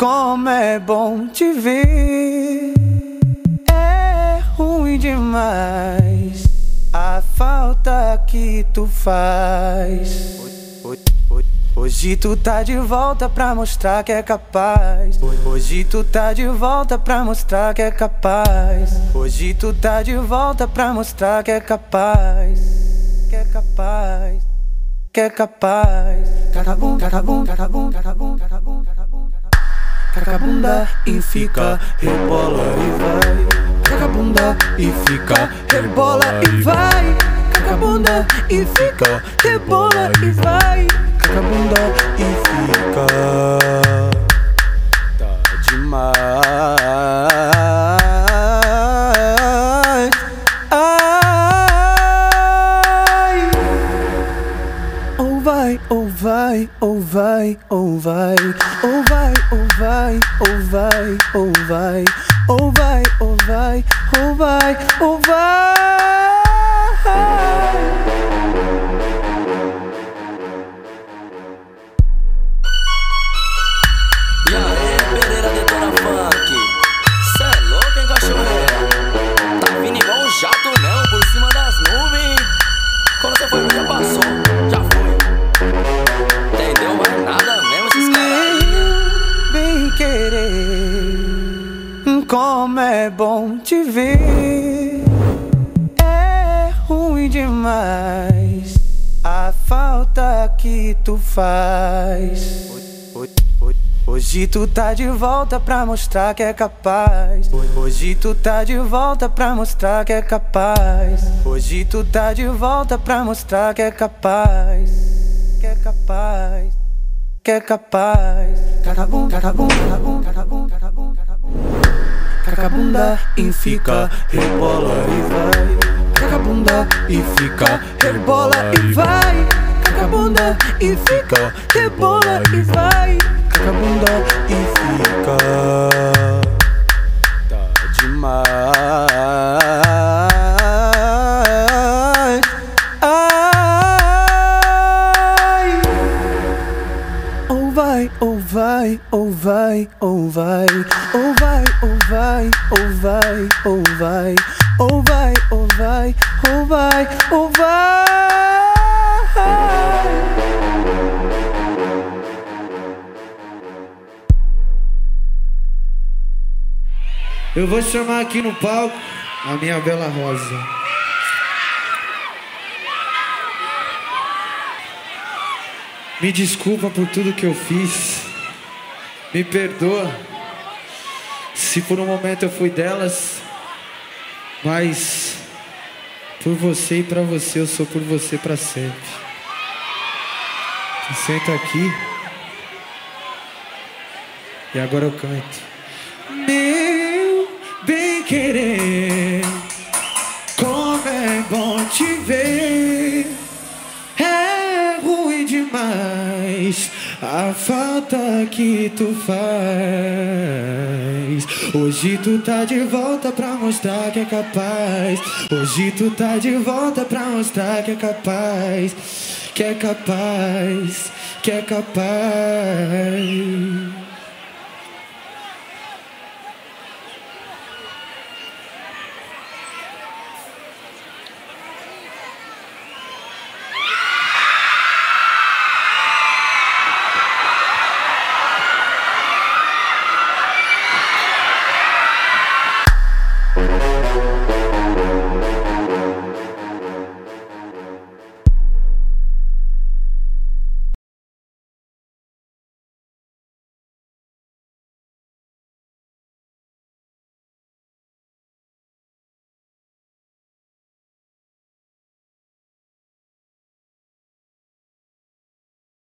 como é bom te ver. Demais a falta que tu faz. Hoje tu tá de volta pra mostrar que é capaz. Hoje tu tá de volta pra mostrar que é capaz. Hoje tu tá de volta pra mostrar que é capaz. Que é capaz. Que é capaz. Cacabum, cacabum, cacabum, cacabum, cacabum, cacabum. Cacabunda e fica, rebola e vai. Cacabunda e fica, rebola e vai. Cacabunda e fica, rebola e vai. Cacabunda e fica. Tá demais. Ai. Ou vai, ou vai, ou vai, ou vai, ou vai, ou vai, ou vai, ou vai, Oh, why? Oh, why? Oh, ovaj, Oh, ovaj como é bom te ver. É ruim demais a falta que tu faz. Hoje tu tá de volta pra mostrar que é capaz. Hoje tu tá de volta pra mostrar que é capaz. Hoje tu tá de volta pra mostrar que é capaz. Que é capaz. Que é capaz. Cacabum, cacabum, cacabum, cacabum, cacabum, cacabum. Cacabunda e fica, rebola e vai. Cacabunda e fica, rebola e vai. Cacabunda e fica, rebola e vai. Cacabunda e fica. Tá demais. Ou vai, ou vai, ou vai, ou vai. Ou vai, ou vai, ou vai, ou vai. Ou vai, ou vai, ou vai, ou vai. Eu vou chamar aqui no palco a minha bela rosa. Me desculpa por tudo que eu fiz. Me perdoa se por um momento eu fui delas, mas por você e pra você eu sou por você pra sempre. Senta aqui. E agora eu canto. Meu a falta que tu faz. Hoje tu tá de volta pra mostrar que é capaz. Hoje tu tá de volta pra mostrar que é capaz. Que é capaz, que é capaz.